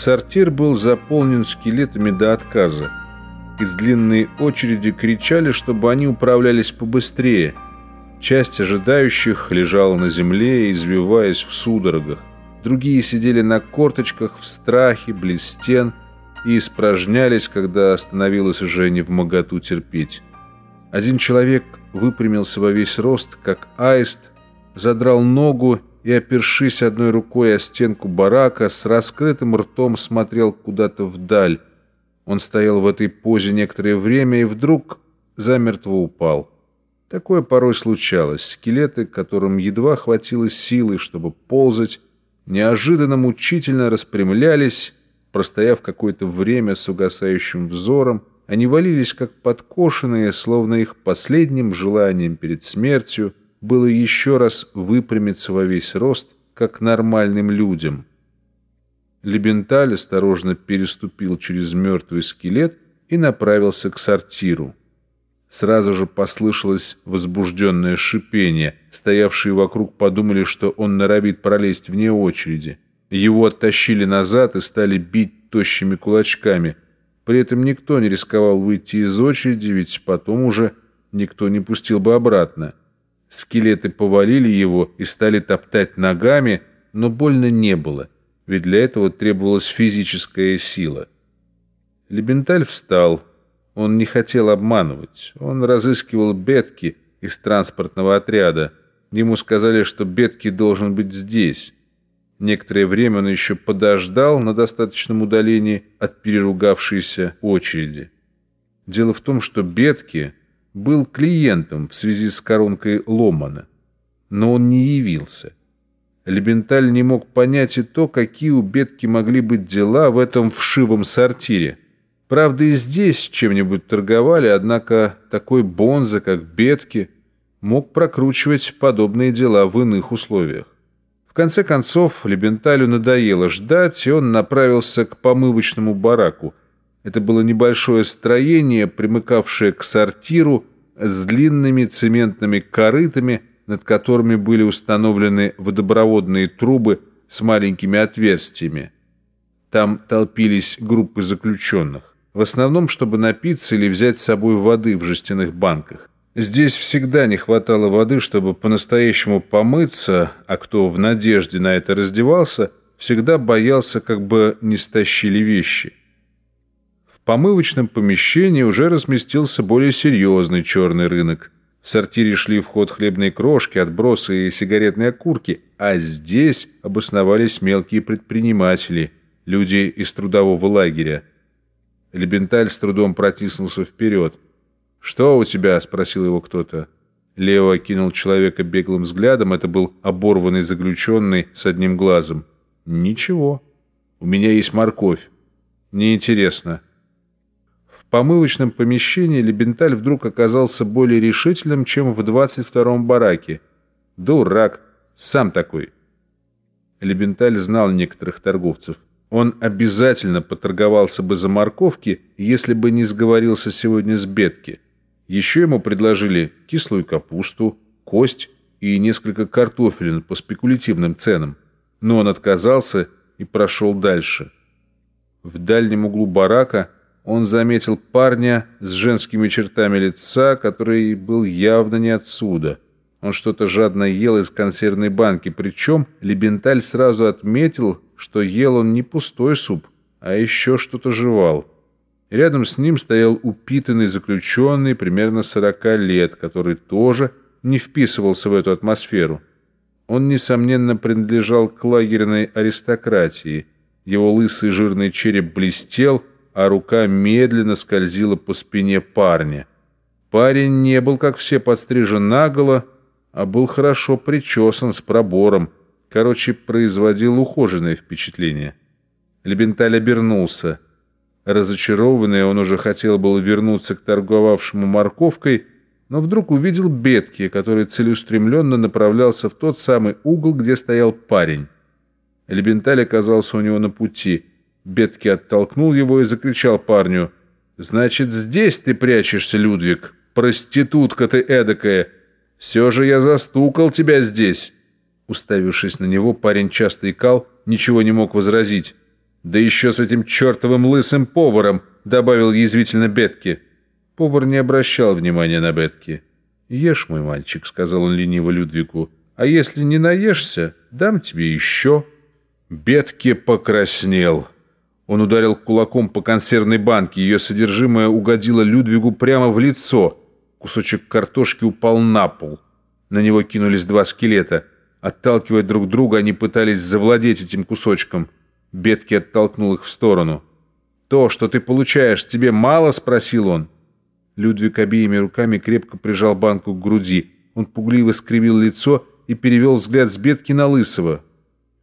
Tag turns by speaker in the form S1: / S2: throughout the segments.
S1: Сортир был заполнен скелетами до отказа. Из длинной очереди кричали, чтобы они управлялись побыстрее. Часть ожидающих лежала на земле, извиваясь в судорогах. Другие сидели на корточках в страхе, близ стен и испражнялись, когда становилось уже не в моготу терпеть. Один человек выпрямился во весь рост, как аист, задрал ногу и, опершись одной рукой о стенку барака, с раскрытым ртом смотрел куда-то вдаль. Он стоял в этой позе некоторое время и вдруг замертво упал. Такое порой случалось. Скелеты, которым едва хватило силы, чтобы ползать, неожиданно мучительно распрямлялись, простояв какое-то время с угасающим взором, они валились как подкошенные, словно их последним желанием перед смертью было еще раз выпрямиться во весь рост, как нормальным людям. Лебенталь осторожно переступил через мертвый скелет и направился к сортиру. Сразу же послышалось возбужденное шипение. Стоявшие вокруг подумали, что он норовит пролезть вне очереди. Его оттащили назад и стали бить тощими кулачками – при этом никто не рисковал выйти из очереди, ведь потом уже никто не пустил бы обратно. Скелеты повалили его и стали топтать ногами, но больно не было, ведь для этого требовалась физическая сила. Лебенталь встал. Он не хотел обманывать. Он разыскивал Бетки из транспортного отряда. Ему сказали, что Бетки должен быть здесь. Некоторое время он еще подождал на достаточном удалении от переругавшейся очереди. Дело в том, что Бетки был клиентом в связи с коронкой Ломана, но он не явился. Лебенталь не мог понять и то, какие у Бетки могли быть дела в этом вшивом сортире. Правда, и здесь чем-нибудь торговали, однако такой бонза, как Бетки, мог прокручивать подобные дела в иных условиях. В конце концов, Лебенталю надоело ждать, и он направился к помывочному бараку. Это было небольшое строение, примыкавшее к сортиру с длинными цементными корытами, над которыми были установлены водопроводные трубы с маленькими отверстиями. Там толпились группы заключенных, в основном, чтобы напиться или взять с собой воды в жестяных банках. Здесь всегда не хватало воды, чтобы по-настоящему помыться, а кто в надежде на это раздевался, всегда боялся, как бы не стащили вещи. Помывочном помещении уже разместился более серьезный черный рынок. В сортире шли в ход хлебные крошки, отбросы и сигаретные окурки, а здесь обосновались мелкие предприниматели, люди из трудового лагеря. Лебенталь с трудом протиснулся вперед – «Что у тебя?» — спросил его кто-то. Лео окинул человека беглым взглядом. Это был оборванный заключенный с одним глазом. «Ничего. У меня есть морковь. Неинтересно». В помывочном помещении Лебенталь вдруг оказался более решительным, чем в 22-м бараке. «Дурак! Сам такой!» Лебенталь знал некоторых торговцев. Он обязательно поторговался бы за морковки, если бы не сговорился сегодня с Бетки. Еще ему предложили кислую капусту, кость и несколько картофелин по спекулятивным ценам, но он отказался и прошел дальше. В дальнем углу барака он заметил парня с женскими чертами лица, который был явно не отсюда. Он что-то жадно ел из консервной банки, причем Лебенталь сразу отметил, что ел он не пустой суп, а еще что-то жевал. Рядом с ним стоял упитанный заключенный примерно сорока лет, который тоже не вписывался в эту атмосферу. Он, несомненно, принадлежал к лагерной аристократии. Его лысый жирный череп блестел, а рука медленно скользила по спине парня. Парень не был, как все, подстрижен наголо, а был хорошо причесан с пробором, короче, производил ухоженное впечатление. Лебенталь обернулся — Разочарованный, он уже хотел было вернуться к торговавшему морковкой, но вдруг увидел Бетки, который целеустремленно направлялся в тот самый угол, где стоял парень. Элементаль оказался у него на пути. Бетки оттолкнул его и закричал парню. «Значит, здесь ты прячешься, Людвиг? Проститутка ты эдакая! Все же я застукал тебя здесь!» Уставившись на него, парень часто икал, ничего не мог возразить. «Да еще с этим чертовым лысым поваром!» — добавил язвительно Бетки. Повар не обращал внимания на Бетки. «Ешь, мой мальчик», — сказал он лениво Людвигу. «А если не наешься, дам тебе еще». Бетки покраснел. Он ударил кулаком по консервной банке. Ее содержимое угодило Людвигу прямо в лицо. Кусочек картошки упал на пол. На него кинулись два скелета. Отталкивая друг друга, они пытались завладеть этим кусочком. Бетки оттолкнул их в сторону. «То, что ты получаешь, тебе мало?» — спросил он. Людвиг обеими руками крепко прижал банку к груди. Он пугливо скривил лицо и перевел взгляд с Бетки на Лысого.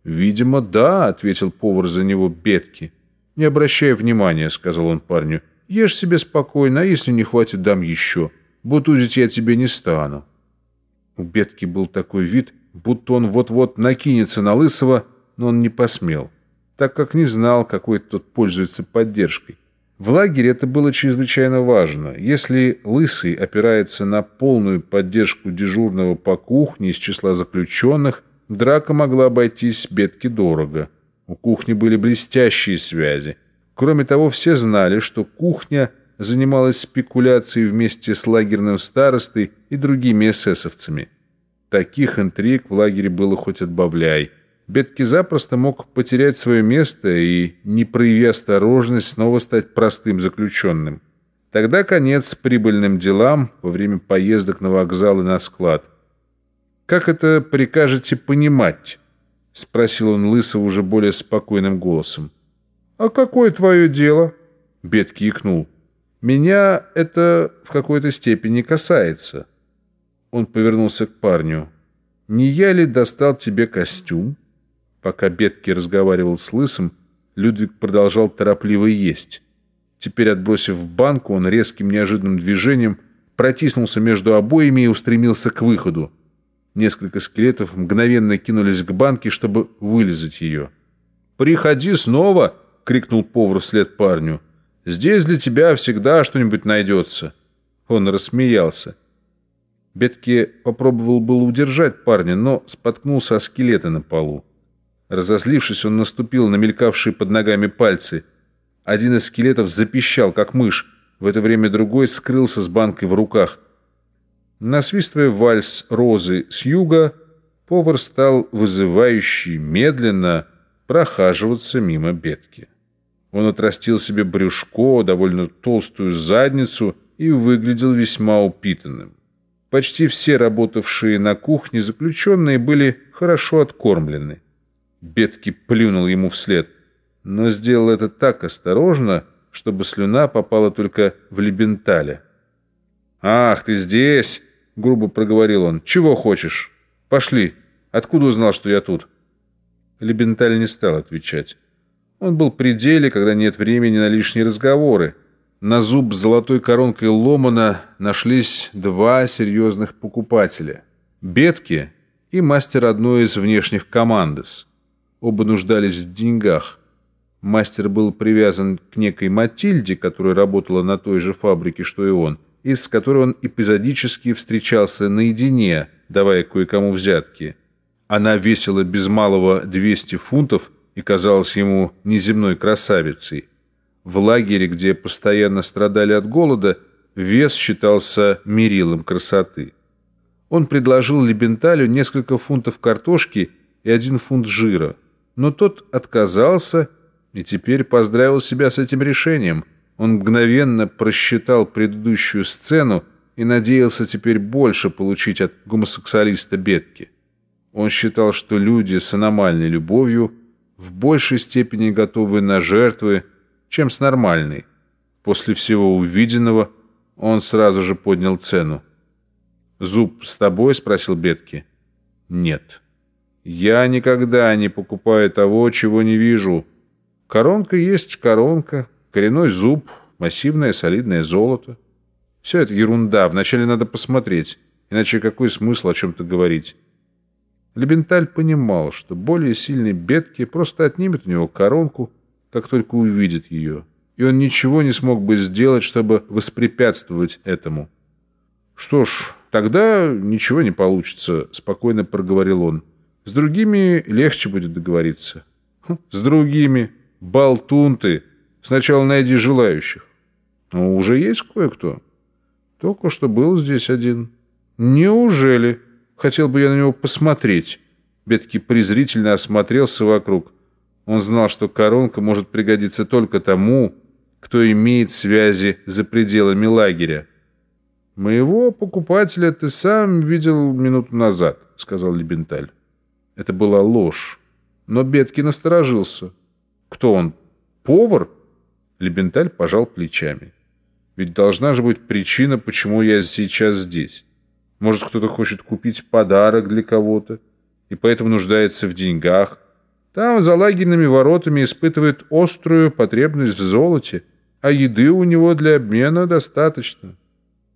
S1: «Видимо, да», — ответил повар за него Бетки. «Не обращай внимания», — сказал он парню. «Ешь себе спокойно, а если не хватит, дам еще. Бутузить я тебе не стану». У Бетки был такой вид, будто он вот-вот накинется на Лысого, но он не посмел, так как не знал, какой тот пользуется поддержкой. В лагере это было чрезвычайно важно. Если Лысый опирается на полную поддержку дежурного по кухне из числа заключенных, драка могла обойтись Бетке дорого. У кухни были блестящие связи. Кроме того, все знали, что кухня занималась спекуляцией вместе с лагерным старостой и другими эсэсовцами. Таких интриг в лагере было хоть отбавляй. Бетки запросто мог потерять свое место и, не проявив осторожность, снова стать простым заключенным. Тогда конец прибыльным делам во время поездок на вокзал и на склад. «Как это прикажете понимать?» — спросил он Лысого уже более спокойным голосом. «А какое твое дело?» — Бетки икнул. «Меня это в какой-то степени касается». Он повернулся к парню. «Не я ли достал тебе костюм?» Пока Бетки разговаривал с Лысым, Людвиг продолжал торопливо есть. Теперь, отбросив банку, он резким неожиданным движением протиснулся между обоями и устремился к выходу. Несколько скелетов мгновенно кинулись к банке, чтобы вылезать ее. «Приходи снова!» — крикнул повар вслед парню. «Здесь для тебя всегда что-нибудь найдется». Он рассмеялся. Бетки попробовал было удержать парня, но споткнулся о скелеты на полу. Разозлившись, он наступил на мелькавшие под ногами пальцы. Один из скелетов запищал, как мышь. В это время другой скрылся с банкой в руках. Насвистывая вальс розы с юга, повар стал вызывающий, медленно прохаживаться мимо Бетки. Он отрастил себе брюшко, довольно толстую задницу и выглядел весьма упитанным. Почти все работавшие на кухне заключенные были хорошо откормлены. Бетки плюнул ему вслед, но сделал это так осторожно, чтобы слюна попала только в лебенталя. «Ах, ты здесь!» — грубо проговорил он. «Чего хочешь? Пошли. Откуда узнал, что я тут?» Лебенталь не стал отвечать. Он был при деле, когда нет времени на лишние разговоры. На зуб с золотой коронкой Ломана нашлись два серьезных покупателя. Бетки и мастер одной из внешних командос. Оба нуждались в деньгах. Мастер был привязан к некой Матильде, которая работала на той же фабрике, что и он, и с которой он эпизодически встречался наедине, давая кое-кому взятки. Она весила без малого 200 фунтов и казалась ему неземной красавицей. В лагере, где постоянно страдали от голода, вес считался мерилом красоты. Он предложил Лебенталю несколько фунтов картошки и один фунт жира, но тот отказался и теперь поздравил себя с этим решением. Он мгновенно просчитал предыдущую сцену и надеялся теперь больше получить от гомосексуалиста Бетки. Он считал, что люди с аномальной любовью в большей степени готовы на жертвы, чем с нормальной. После всего увиденного он сразу же поднял цену. «Зуб с тобой?» — спросил Бетки. «Нет. Я никогда не покупаю того, чего не вижу. Коронка есть коронка, коренной зуб, массивное солидное золото. Все это ерунда, вначале надо посмотреть, иначе какой смысл о чем-то говорить?» Лебенталь понимал, что более сильный Бетки просто отнимет у него коронку, как только увидит ее, и он ничего не смог бы сделать, чтобы воспрепятствовать этому. «Что ж, тогда ничего не получится», — спокойно проговорил он. «С другими легче будет договориться». «Хм, «С другими», Болтун ты! Сначала найди желающих». «Ну, уже есть кое-кто?» «Только что был здесь один». «Неужели? Хотел бы я на него посмотреть». Бетки презрительно осмотрелся вокруг. Он знал, что коронка может пригодиться только тому, кто имеет связи за пределами лагеря. «Моего покупателя ты сам видел минуту назад», — сказал Лебенталь. Это была ложь. Но Бетки насторожился. «Кто он? Повар?» Лебенталь пожал плечами. «Ведь должна же быть причина, почему я сейчас здесь. Может, кто-то хочет купить подарок для кого-то и поэтому нуждается в деньгах. Там, за лагерными воротами, испытывает острую потребность в золоте, а еды у него для обмена достаточно».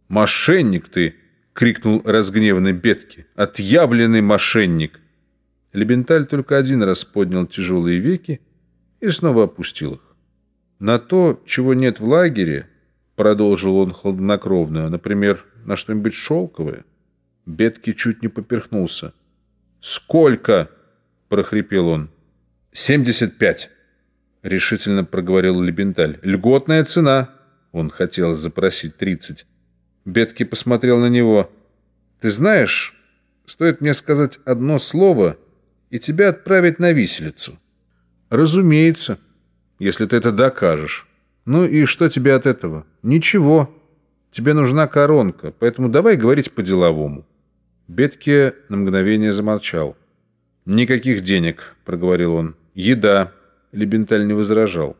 S1: «Мошенник ты!» — крикнул разгневанный Бетки. «Отъявленный мошенник!» Лебенталь только один раз поднял тяжелые веки и снова опустил их. «На то, чего нет в лагере, — продолжил он хладнокровно, — например, на что-нибудь шелковое». Бетки чуть не поперхнулся. «Сколько?» — прохрипел он. «Семьдесят пять», — решительно проговорил Лебенталь. «Льготная цена». Он хотел запросить тридцать. Бетки посмотрел на него. «Ты знаешь, стоит мне сказать одно слово, и тебя отправить на виселицу». «Разумеется, если ты это докажешь. Ну и что тебе от этого?» «Ничего. Тебе нужна коронка, поэтому давай говорить по-деловому». Бетке на мгновение замолчал. «Никаких денег», — проговорил он. «Еда». Лебенталь не возражал.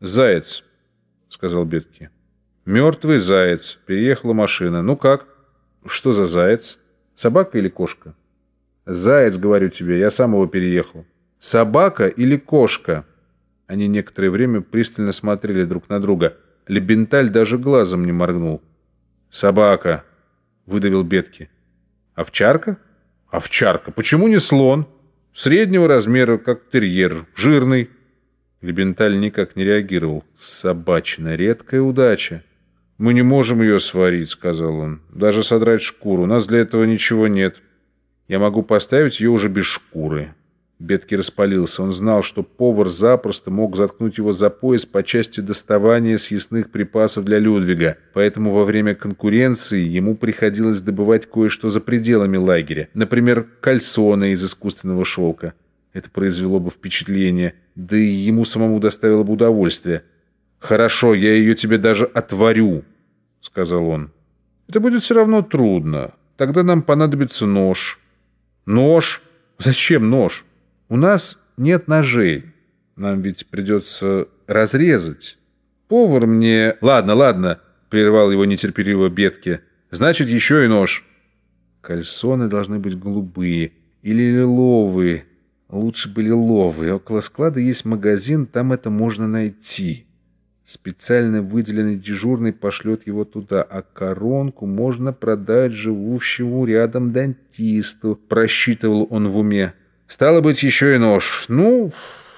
S1: «Заяц», — сказал Бетке. Мертвый заяц. Переехала машина. Ну как? Что за заяц? Собака или кошка? Заяц, говорю тебе, я сам его переехал. Собака или кошка? Они некоторое время пристально смотрели друг на друга. Лебенталь даже глазом не моргнул. «Собака», — выдавил Бетки. «Овчарка?» «Овчарка. Почему не слон? Среднего размера, как терьер, жирный». Лебенталь никак не реагировал. «Собачина. Редкая удача». «Мы не можем ее сварить», — сказал он. «Даже содрать шкуру. У нас для этого ничего нет. Я могу поставить ее уже без шкуры». Бетки распалился. Он знал, что повар запросто мог заткнуть его за пояс по части доставания съестных припасов для Людвига, поэтому во время конкуренции ему приходилось добывать кое-что за пределами лагеря, например, кальсоны из искусственного шелка. Это произвело бы впечатление, да и ему самому доставило бы удовольствие. «Хорошо, я ее тебе даже отварю», — сказал он. «Это будет все равно трудно. Тогда нам понадобится нож». «Нож? Зачем нож? У нас нет ножей. Нам ведь придется разрезать. Повар мне...» «Ладно, ладно», — прервал его нетерпеливо Бетки. «Значит, еще и нож». «Кальсоны должны быть голубые или лиловые. Лучше бы лиловые. Около склада есть магазин, там это можно найти». Специально выделенный дежурный пошлет его туда, а коронку можно продать живущему рядом дантисту, просчитывал он в уме. Стало быть, еще и нож. Ну,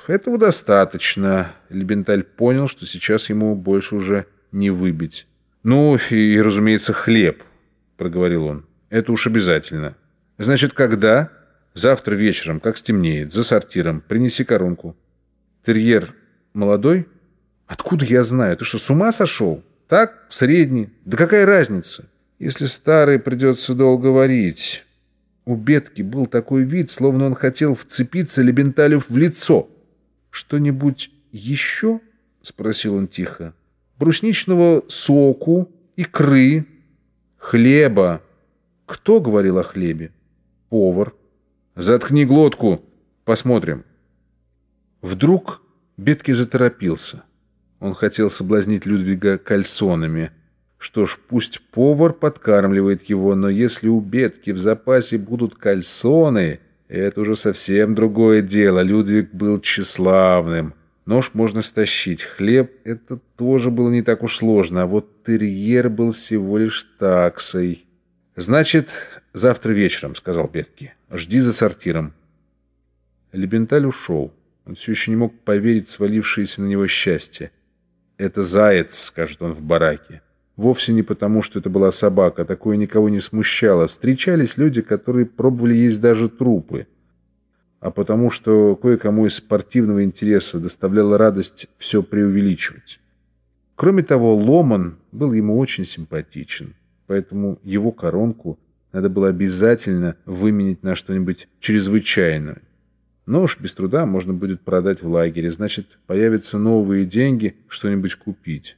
S1: этого достаточно. Лебенталь понял, что сейчас ему больше уже не выбить. Ну, и, разумеется, хлеб, проговорил он. Это уж обязательно. Значит, когда? Завтра вечером, как стемнеет, за сортиром. Принеси коронку. Терьер молодой? Откуда я знаю? Ты что, с ума сошел? Так, средний. Да какая разница? Если старый, придется долго варить. У Бетки был такой вид, словно он хотел вцепиться Лебенталю в лицо. «Что-нибудь еще?» — спросил он тихо. «Брусничного соку, икры, хлеба». «Кто говорил о хлебе?» «Повар». «Заткни глотку, посмотрим». Вдруг Бетки заторопился. Он хотел соблазнить Людвига кальсонами. Что ж, пусть повар подкармливает его, но если у Бетки в запасе будут кальсоны, это уже совсем другое дело. Людвиг был тщеславным. Нож можно стащить. Хлеб — это тоже было не так уж сложно, а вот терьер был всего лишь таксой. «Значит, завтра вечером», — сказал Бетки. «Жди за сортиром». Лебенталь ушел. Он все еще не мог поверить в свалившееся на него счастье. «Это заяц», — скажет он в бараке. Вовсе не потому, что это была собака, такое никого не смущало. Встречались люди, которые пробовали есть даже трупы. а потому что кое-кому из спортивного интереса доставляло радость все преувеличивать. Кроме того, Ломан был ему очень симпатичен, поэтому его коронку надо было обязательно выменить на что-нибудь чрезвычайное. Но уж без труда можно будет продать в лагере, значит, появятся новые деньги, что-нибудь купить.